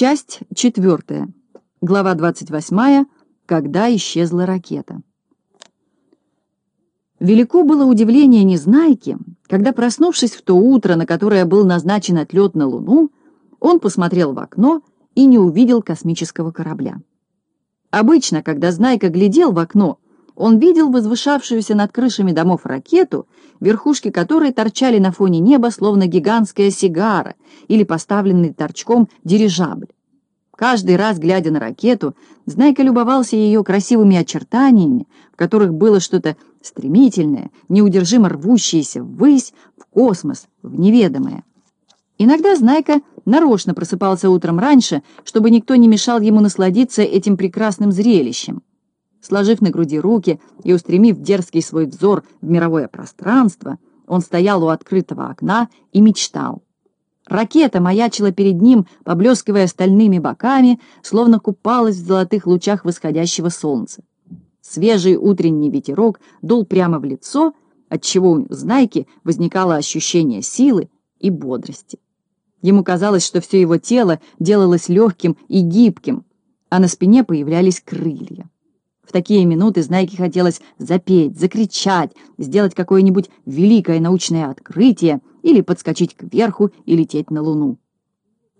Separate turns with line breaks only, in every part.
Часть четвертая. Глава 28. Когда исчезла ракета. Велико было удивление Незнайки, когда, проснувшись в то утро, на которое был назначен отлет на Луну, он посмотрел в окно и не увидел космического корабля. Обычно, когда Знайка глядел в окно, он видел возвышавшуюся над крышами домов ракету, верхушки которой торчали на фоне неба, словно гигантская сигара или поставленный торчком дирижабль. Каждый раз, глядя на ракету, Знайка любовался ее красивыми очертаниями, в которых было что-то стремительное, неудержимо рвущееся ввысь, в космос, в неведомое. Иногда Знайка нарочно просыпался утром раньше, чтобы никто не мешал ему насладиться этим прекрасным зрелищем. Сложив на груди руки и устремив дерзкий свой взор в мировое пространство, он стоял у открытого окна и мечтал. Ракета маячила перед ним, поблескивая стальными боками, словно купалась в золотых лучах восходящего солнца. Свежий утренний ветерок дул прямо в лицо, отчего у Знайки возникало ощущение силы и бодрости. Ему казалось, что все его тело делалось легким и гибким, а на спине появлялись крылья. В такие минуты Знайке хотелось запеть, закричать, сделать какое-нибудь великое научное открытие или подскочить кверху и лететь на Луну.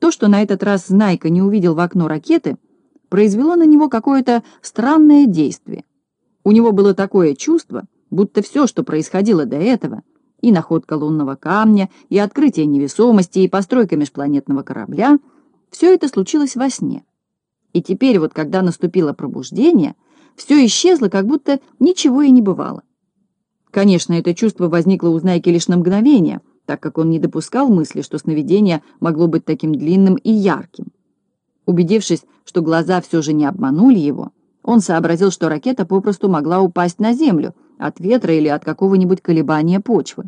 То, что на этот раз Знайка не увидел в окно ракеты, произвело на него какое-то странное действие. У него было такое чувство, будто все, что происходило до этого, и находка лунного камня, и открытие невесомости, и постройка межпланетного корабля, все это случилось во сне. И теперь вот, когда наступило пробуждение, все исчезло, как будто ничего и не бывало. Конечно, это чувство возникло у Знайки лишь на мгновение, так как он не допускал мысли, что сновидение могло быть таким длинным и ярким. Убедившись, что глаза все же не обманули его, он сообразил, что ракета попросту могла упасть на землю от ветра или от какого-нибудь колебания почвы.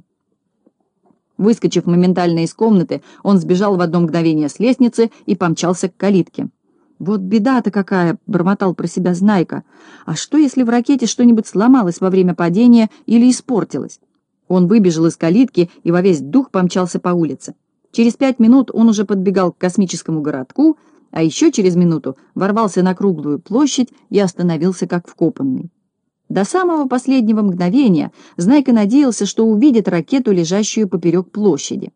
Выскочив моментально из комнаты, он сбежал в одно мгновение с лестницы и помчался к калитке. «Вот беда-то какая!» — бормотал про себя Знайка. «А что, если в ракете что-нибудь сломалось во время падения или испортилось?» Он выбежал из калитки и во весь дух помчался по улице. Через пять минут он уже подбегал к космическому городку, а еще через минуту ворвался на круглую площадь и остановился как вкопанный. До самого последнего мгновения Знайка надеялся, что увидит ракету, лежащую поперек площади.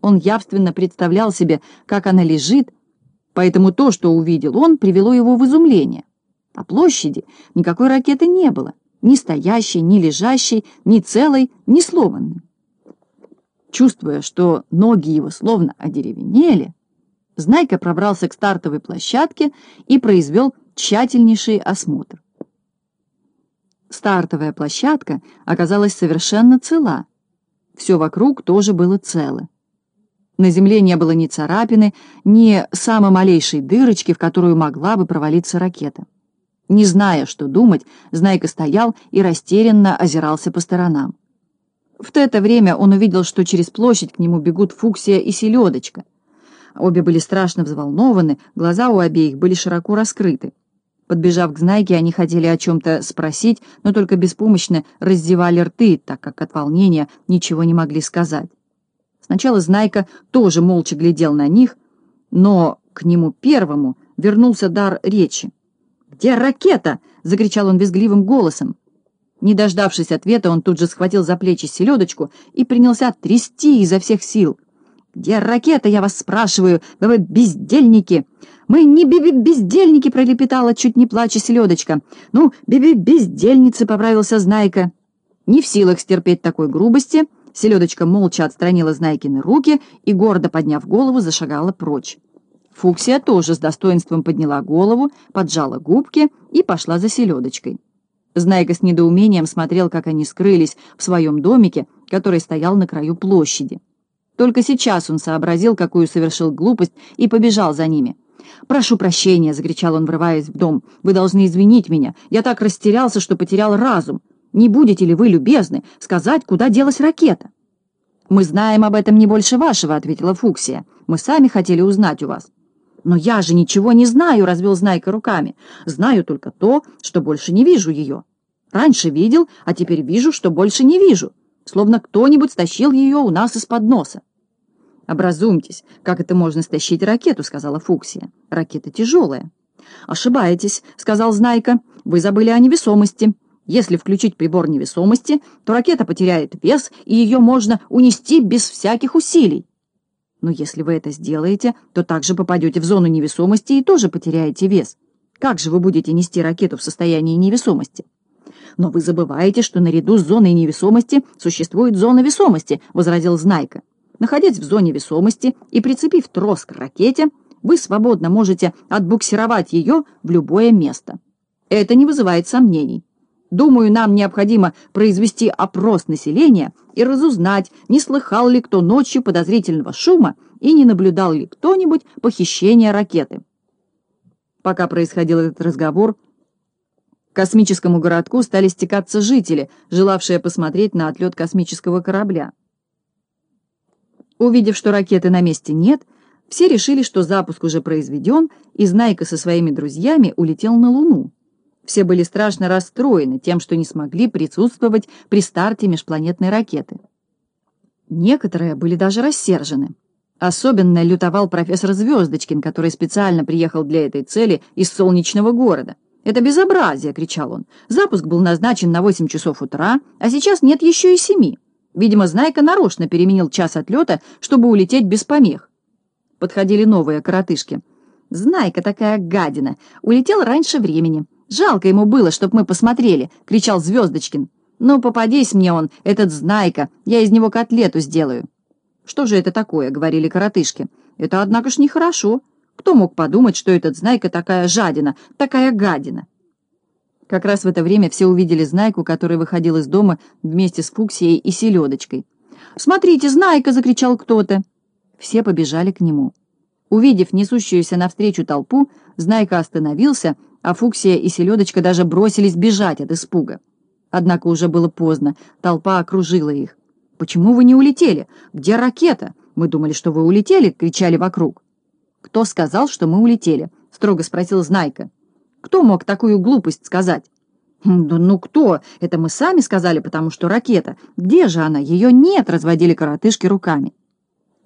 Он явственно представлял себе, как она лежит, Поэтому то, что увидел он, привело его в изумление. По площади никакой ракеты не было, ни стоящей, ни лежащей, ни целой, ни сломанной. Чувствуя, что ноги его словно одеревенели, Знайка пробрался к стартовой площадке и произвел тщательнейший осмотр. Стартовая площадка оказалась совершенно цела. Все вокруг тоже было цело. На земле не было ни царапины, ни самой малейшей дырочки, в которую могла бы провалиться ракета. Не зная, что думать, Знайка стоял и растерянно озирался по сторонам. В это время он увидел, что через площадь к нему бегут Фуксия и Селедочка. Обе были страшно взволнованы, глаза у обеих были широко раскрыты. Подбежав к Знайке, они хотели о чем-то спросить, но только беспомощно раздевали рты, так как от волнения ничего не могли сказать. Сначала Знайка тоже молча глядел на них, но к нему первому вернулся дар речи. «Где ракета?» — закричал он визгливым голосом. Не дождавшись ответа, он тут же схватил за плечи селедочку и принялся трясти изо всех сил. «Где ракета, я вас спрашиваю? Да вы бездельники!» «Мы не биби-бездельники!» — пролепетала, чуть не плача селедочка. «Ну, биби-бездельницы!» — поправился Знайка. Не в силах стерпеть такой грубости — Селедочка молча отстранила Знайкины руки и, гордо подняв голову, зашагала прочь. Фуксия тоже с достоинством подняла голову, поджала губки и пошла за селедочкой. Знайка с недоумением смотрел, как они скрылись в своем домике, который стоял на краю площади. Только сейчас он сообразил, какую совершил глупость, и побежал за ними. «Прошу прощения!» — закричал он, врываясь в дом. «Вы должны извинить меня. Я так растерялся, что потерял разум. Не будете ли вы любезны сказать, куда делась ракета?» «Мы знаем об этом не больше вашего», — ответила Фуксия. «Мы сами хотели узнать у вас». «Но я же ничего не знаю», — развел Знайка руками. «Знаю только то, что больше не вижу ее. Раньше видел, а теперь вижу, что больше не вижу, словно кто-нибудь стащил ее у нас из-под носа». «Образумьтесь, как это можно стащить ракету?» — сказала Фуксия. «Ракета тяжелая». «Ошибаетесь», — сказал Знайка. «Вы забыли о невесомости. Если включить прибор невесомости, то ракета потеряет вес, и ее можно унести без всяких усилий. Но если вы это сделаете, то также попадете в зону невесомости и тоже потеряете вес. Как же вы будете нести ракету в состоянии невесомости? Но вы забываете, что наряду с зоной невесомости существует зона весомости, возразил Знайка. Находясь в зоне весомости и прицепив трос к ракете, вы свободно можете отбуксировать ее в любое место. Это не вызывает сомнений. Думаю, нам необходимо произвести опрос населения и разузнать, не слыхал ли кто ночью подозрительного шума и не наблюдал ли кто-нибудь похищения ракеты. Пока происходил этот разговор, к космическому городку стали стекаться жители, желавшие посмотреть на отлет космического корабля. Увидев, что ракеты на месте нет, все решили, что запуск уже произведен, и Знайка со своими друзьями улетел на Луну. Все были страшно расстроены тем, что не смогли присутствовать при старте межпланетной ракеты. Некоторые были даже рассержены. Особенно лютовал профессор Звездочкин, который специально приехал для этой цели из солнечного города. «Это безобразие!» — кричал он. «Запуск был назначен на 8 часов утра, а сейчас нет еще и семи. Видимо, Знайка нарочно переменил час отлета, чтобы улететь без помех». Подходили новые коротышки. «Знайка такая гадина! Улетел раньше времени. Жалко ему было, чтоб мы посмотрели!» — кричал Звездочкин. «Ну, попадись мне он, этот Знайка, я из него котлету сделаю!» «Что же это такое?» — говорили коротышки. «Это, однако ж, нехорошо. Кто мог подумать, что этот Знайка такая жадина, такая гадина?» Как раз в это время все увидели Знайку, который выходил из дома вместе с Фуксией и Селедочкой. «Смотрите, Знайка!» — закричал кто-то. Все побежали к нему. Увидев несущуюся навстречу толпу, Знайка остановился, а Фуксия и Селедочка даже бросились бежать от испуга. Однако уже было поздно, толпа окружила их. «Почему вы не улетели? Где ракета? Мы думали, что вы улетели!» — кричали вокруг. «Кто сказал, что мы улетели?» — строго спросил Знайка. «Кто мог такую глупость сказать?» «Хм, «Да ну кто? Это мы сами сказали, потому что ракета. Где же она? Ее нет!» — разводили коротышки руками.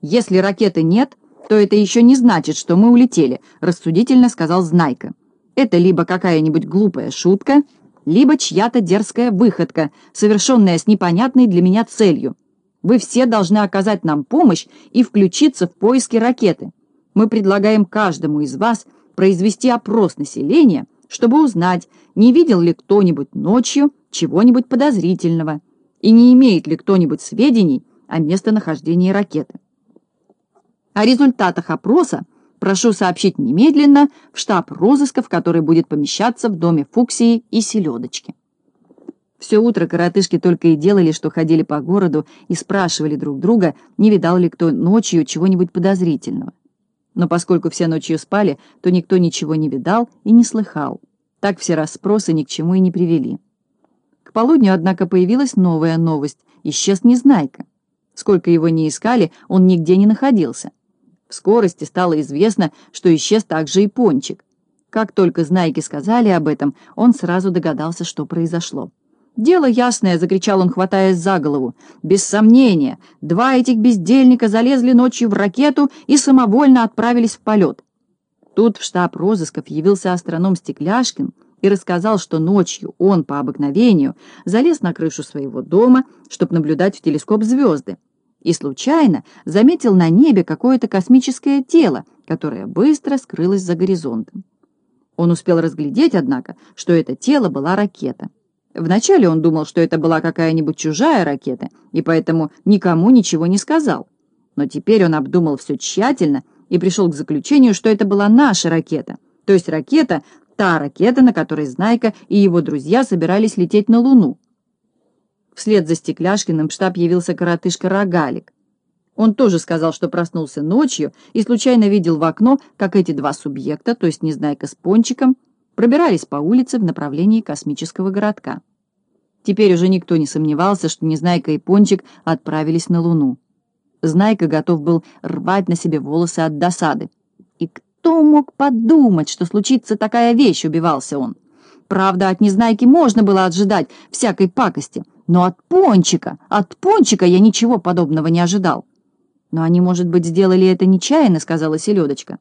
«Если ракеты нет, то это еще не значит, что мы улетели», — рассудительно сказал Знайка. Это либо какая-нибудь глупая шутка, либо чья-то дерзкая выходка, совершенная с непонятной для меня целью. Вы все должны оказать нам помощь и включиться в поиски ракеты. Мы предлагаем каждому из вас произвести опрос населения, чтобы узнать, не видел ли кто-нибудь ночью чего-нибудь подозрительного и не имеет ли кто-нибудь сведений о местонахождении ракеты. О результатах опроса Прошу сообщить немедленно в штаб розысков, который будет помещаться в доме Фуксии и Селедочки. Все утро коротышки только и делали, что ходили по городу и спрашивали друг друга, не видал ли кто ночью чего-нибудь подозрительного. Но поскольку все ночью спали, то никто ничего не видал и не слыхал. Так все расспросы ни к чему и не привели. К полудню, однако, появилась новая новость. Исчез Незнайка. Сколько его не искали, он нигде не находился. В скорости стало известно, что исчез также и Пончик. Как только знайки сказали об этом, он сразу догадался, что произошло. «Дело ясное!» — закричал он, хватаясь за голову. «Без сомнения, два этих бездельника залезли ночью в ракету и самовольно отправились в полет». Тут в штаб розысков явился астроном Стекляшкин и рассказал, что ночью он, по обыкновению, залез на крышу своего дома, чтобы наблюдать в телескоп звезды и случайно заметил на небе какое-то космическое тело, которое быстро скрылось за горизонтом. Он успел разглядеть, однако, что это тело была ракета. Вначале он думал, что это была какая-нибудь чужая ракета, и поэтому никому ничего не сказал. Но теперь он обдумал все тщательно и пришел к заключению, что это была наша ракета, то есть ракета, та ракета, на которой Знайка и его друзья собирались лететь на Луну. Вслед за Стекляшкиным в штаб явился коротышка Рогалик. Он тоже сказал, что проснулся ночью и случайно видел в окно, как эти два субъекта, то есть Незнайка с Пончиком, пробирались по улице в направлении космического городка. Теперь уже никто не сомневался, что Незнайка и Пончик отправились на Луну. Знайка готов был рвать на себе волосы от досады. И кто мог подумать, что случится такая вещь, убивался он. Правда, от Незнайки можно было ожидать всякой пакости — но от пончика, от пончика я ничего подобного не ожидал. «Но они, может быть, сделали это нечаянно», — сказала Селедочка.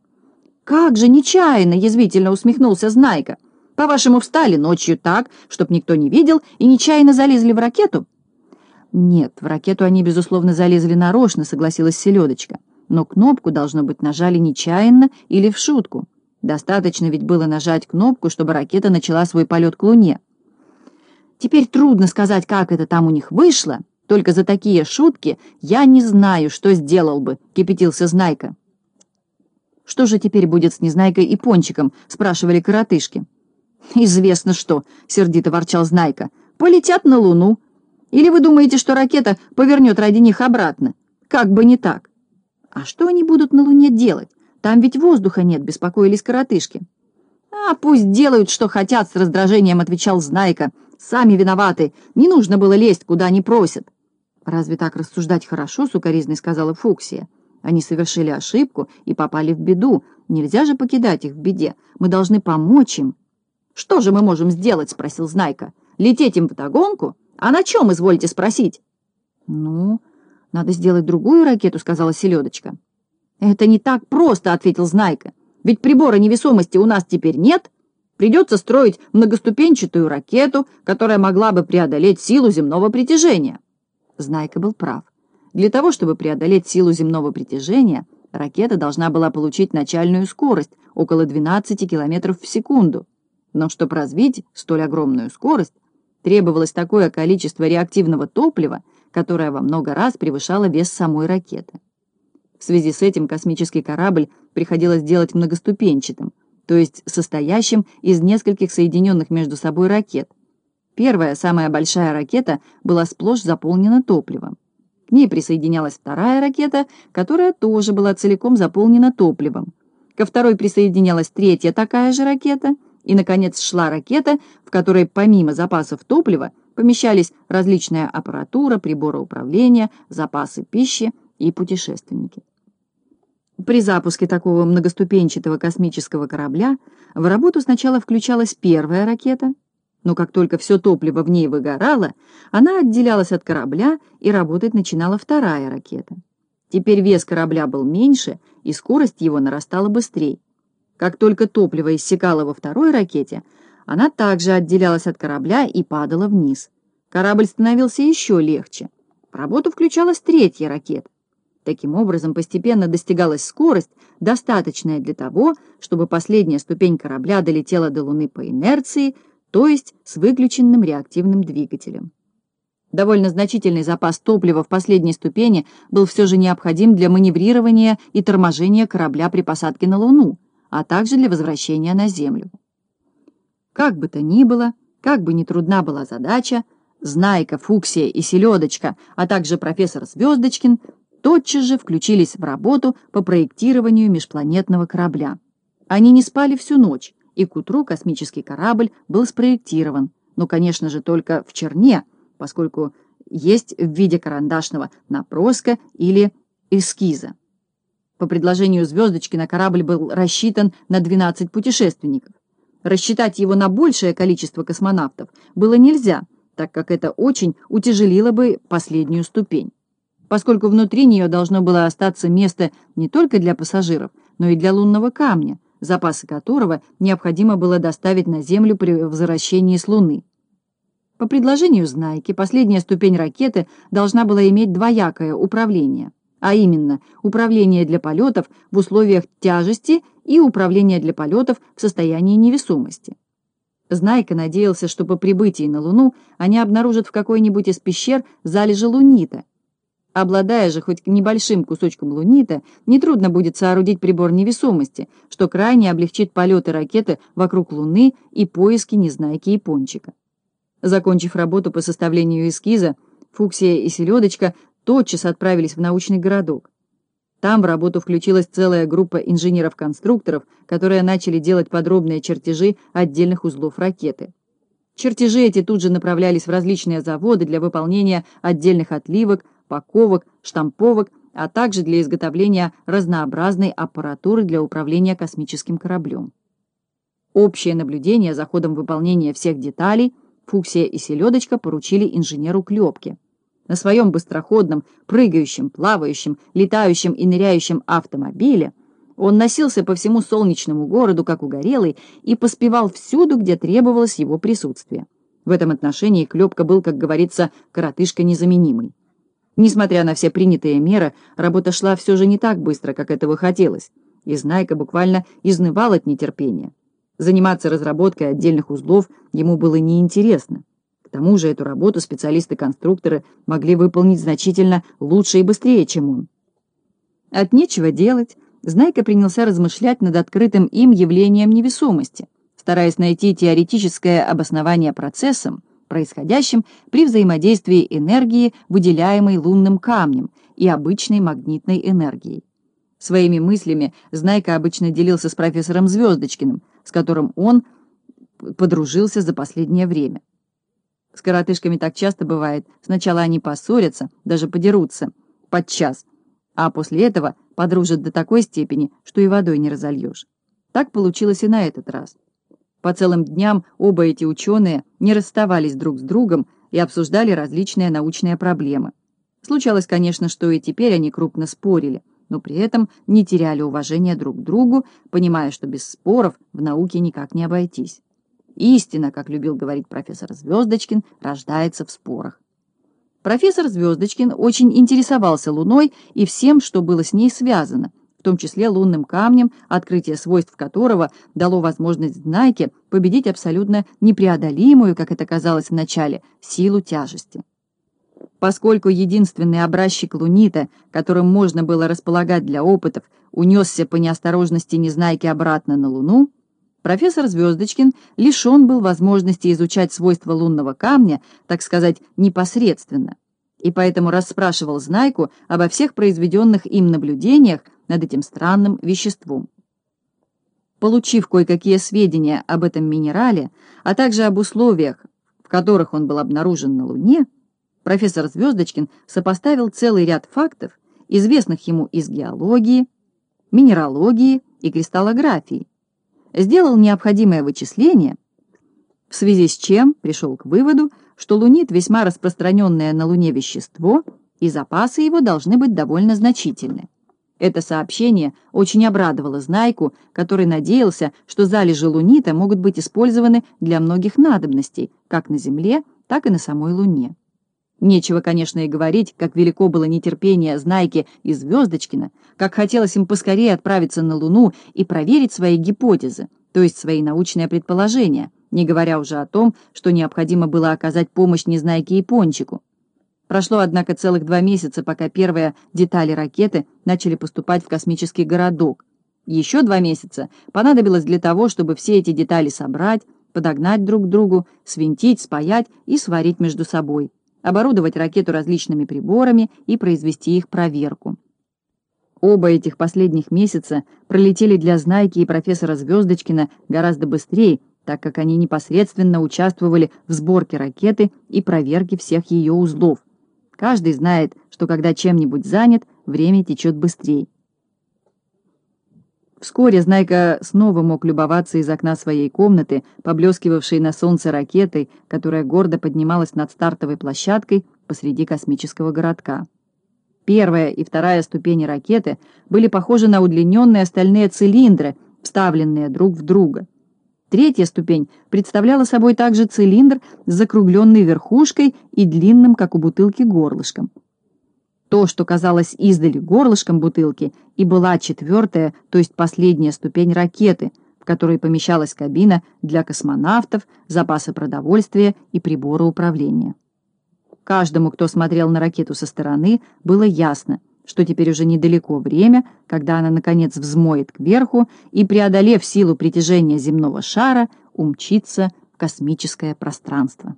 «Как же нечаянно!» — язвительно усмехнулся Знайка. «По-вашему, встали ночью так, чтоб никто не видел, и нечаянно залезли в ракету?» «Нет, в ракету они, безусловно, залезли нарочно», — согласилась Селедочка. «Но кнопку, должно быть, нажали нечаянно или в шутку. Достаточно ведь было нажать кнопку, чтобы ракета начала свой полет к Луне». «Теперь трудно сказать, как это там у них вышло, только за такие шутки я не знаю, что сделал бы», — кипятился Знайка. «Что же теперь будет с Незнайкой и Пончиком?» — спрашивали коротышки. «Известно что», — сердито ворчал Знайка. «Полетят на Луну. Или вы думаете, что ракета повернет ради них обратно? Как бы не так». «А что они будут на Луне делать? Там ведь воздуха нет», — беспокоились коротышки. «А пусть делают, что хотят», — с раздражением отвечал Знайка. «Сами виноваты. Не нужно было лезть, куда они просят». «Разве так рассуждать хорошо?» — сукоризной сказала Фуксия. Они совершили ошибку и попали в беду. Нельзя же покидать их в беде. Мы должны помочь им. «Что же мы можем сделать?» — спросил Знайка. «Лететь им в догонку? А на чем, извольте спросить?» «Ну, надо сделать другую ракету», — сказала Селедочка. «Это не так просто», — ответил Знайка. «Ведь прибора невесомости у нас теперь нет. Придется строить многоступенчатую ракету, которая могла бы преодолеть силу земного притяжения». Знайка был прав. Для того, чтобы преодолеть силу земного притяжения, ракета должна была получить начальную скорость около 12 км в секунду. Но чтобы развить столь огромную скорость, требовалось такое количество реактивного топлива, которое во много раз превышало вес самой ракеты. В связи с этим космический корабль приходилось делать многоступенчатым, то есть состоящим из нескольких соединенных между собой ракет. Первая, самая большая ракета, была сплошь заполнена топливом. К ней присоединялась вторая ракета, которая тоже была целиком заполнена топливом. Ко второй присоединялась третья такая же ракета, и, наконец, шла ракета, в которой помимо запасов топлива помещались различная аппаратура, приборы управления, запасы пищи и путешественники. При запуске такого многоступенчатого космического корабля в работу сначала включалась первая ракета — но как только все топливо в ней выгорало, она отделялась от корабля, и работать начинала вторая ракета. Теперь вес корабля был меньше, и скорость его нарастала быстрее. Как только топливо иссякало во второй ракете, она также отделялась от корабля и падала вниз. Корабль становился еще легче. В работу включалась третья ракета. Таким образом, постепенно достигалась скорость, достаточная для того, чтобы последняя ступень корабля долетела до Луны по инерции, то есть с выключенным реактивным двигателем. Довольно значительный запас топлива в последней ступени был все же необходим для маневрирования и торможения корабля при посадке на Луну, а также для возвращения на Землю. Как бы то ни было, как бы ни трудна была задача, Знайка, Фуксия и Селедочка, а также профессор Звездочкин тотчас же включились в работу по проектированию межпланетного корабля. Они не спали всю ночь, и к утру космический корабль был спроектирован, но, конечно же, только в черне, поскольку есть в виде карандашного напроска или эскиза. По предложению Звездочки на корабль был рассчитан на 12 путешественников. Рассчитать его на большее количество космонавтов было нельзя, так как это очень утяжелило бы последнюю ступень. Поскольку внутри нее должно было остаться место не только для пассажиров, но и для лунного камня, запасы которого необходимо было доставить на Землю при возвращении с Луны. По предложению Знайки, последняя ступень ракеты должна была иметь двоякое управление, а именно управление для полетов в условиях тяжести и управление для полетов в состоянии невесомости. Знайка надеялся, что по прибытии на Луну они обнаружат в какой-нибудь из пещер залежи лунита, Обладая же хоть небольшим кусочком лунита, нетрудно будет соорудить прибор невесомости, что крайне облегчит полеты ракеты вокруг Луны и поиски Незнайки и Пончика. Закончив работу по составлению эскиза, Фуксия и Селедочка тотчас отправились в научный городок. Там в работу включилась целая группа инженеров-конструкторов, которые начали делать подробные чертежи отдельных узлов ракеты. Чертежи эти тут же направлялись в различные заводы для выполнения отдельных отливок, паковок, штамповок, а также для изготовления разнообразной аппаратуры для управления космическим кораблем. Общее наблюдение за ходом выполнения всех деталей Фуксия и Селедочка поручили инженеру Клепке. На своем быстроходном, прыгающем, плавающем, летающем и ныряющем автомобиле он носился по всему солнечному городу, как угорелый, и поспевал всюду, где требовалось его присутствие. В этом отношении Клепка был, как говорится, коротышка незаменимый. Несмотря на все принятые меры, работа шла все же не так быстро, как этого хотелось, и Знайка буквально изнывал от нетерпения. Заниматься разработкой отдельных узлов ему было неинтересно. К тому же эту работу специалисты-конструкторы могли выполнить значительно лучше и быстрее, чем он. От нечего делать, Знайка принялся размышлять над открытым им явлением невесомости, стараясь найти теоретическое обоснование процессам, происходящим при взаимодействии энергии, выделяемой лунным камнем, и обычной магнитной энергией. Своими мыслями Знайка обычно делился с профессором Звездочкиным, с которым он подружился за последнее время. С коротышками так часто бывает. Сначала они поссорятся, даже подерутся, подчас, а после этого подружат до такой степени, что и водой не разольешь. Так получилось и на этот раз. По целым дням оба эти ученые не расставались друг с другом и обсуждали различные научные проблемы. Случалось, конечно, что и теперь они крупно спорили, но при этом не теряли уважения друг к другу, понимая, что без споров в науке никак не обойтись. Истина, как любил говорить профессор Звездочкин, рождается в спорах. Профессор Звездочкин очень интересовался Луной и всем, что было с ней связано, том числе лунным камнем, открытие свойств которого дало возможность Знайке победить абсолютно непреодолимую, как это казалось вначале, силу тяжести. Поскольку единственный образчик лунита, которым можно было располагать для опытов, унесся по неосторожности Незнайки обратно на Луну, профессор Звездочкин лишен был возможности изучать свойства лунного камня, так сказать, непосредственно, и поэтому расспрашивал Знайку обо всех произведенных им наблюдениях над этим странным веществом. Получив кое-какие сведения об этом минерале, а также об условиях, в которых он был обнаружен на Луне, профессор Звездочкин сопоставил целый ряд фактов, известных ему из геологии, минералогии и кристаллографии, сделал необходимое вычисление, в связи с чем пришел к выводу, что лунит весьма распространенное на Луне вещество, и запасы его должны быть довольно значительны. Это сообщение очень обрадовало Знайку, который надеялся, что залежи лунита могут быть использованы для многих надобностей, как на Земле, так и на самой Луне. Нечего, конечно, и говорить, как велико было нетерпение Знайки и Звездочкина, как хотелось им поскорее отправиться на Луну и проверить свои гипотезы, то есть свои научные предположения, не говоря уже о том, что необходимо было оказать помощь Незнайке и Пончику. Прошло, однако, целых два месяца, пока первые детали ракеты начали поступать в космический городок. Еще два месяца понадобилось для того, чтобы все эти детали собрать, подогнать друг к другу, свинтить, спаять и сварить между собой оборудовать ракету различными приборами и произвести их проверку. Оба этих последних месяца пролетели для Знайки и профессора Звездочкина гораздо быстрее, так как они непосредственно участвовали в сборке ракеты и проверке всех ее узлов. Каждый знает, что когда чем-нибудь занят, время течет быстрее. Вскоре Знайка снова мог любоваться из окна своей комнаты, поблескивавшей на солнце ракетой, которая гордо поднималась над стартовой площадкой посреди космического городка. Первая и вторая ступени ракеты были похожи на удлиненные стальные цилиндры, вставленные друг в друга. Третья ступень представляла собой также цилиндр с закругленной верхушкой и длинным, как у бутылки, горлышком. То, что казалось издали горлышком бутылки, и была четвертая, то есть последняя ступень ракеты, в которой помещалась кабина для космонавтов, запасы продовольствия и приборы управления. Каждому, кто смотрел на ракету со стороны, было ясно, что теперь уже недалеко время, когда она, наконец, взмоет кверху и, преодолев силу притяжения земного шара, умчится в космическое пространство.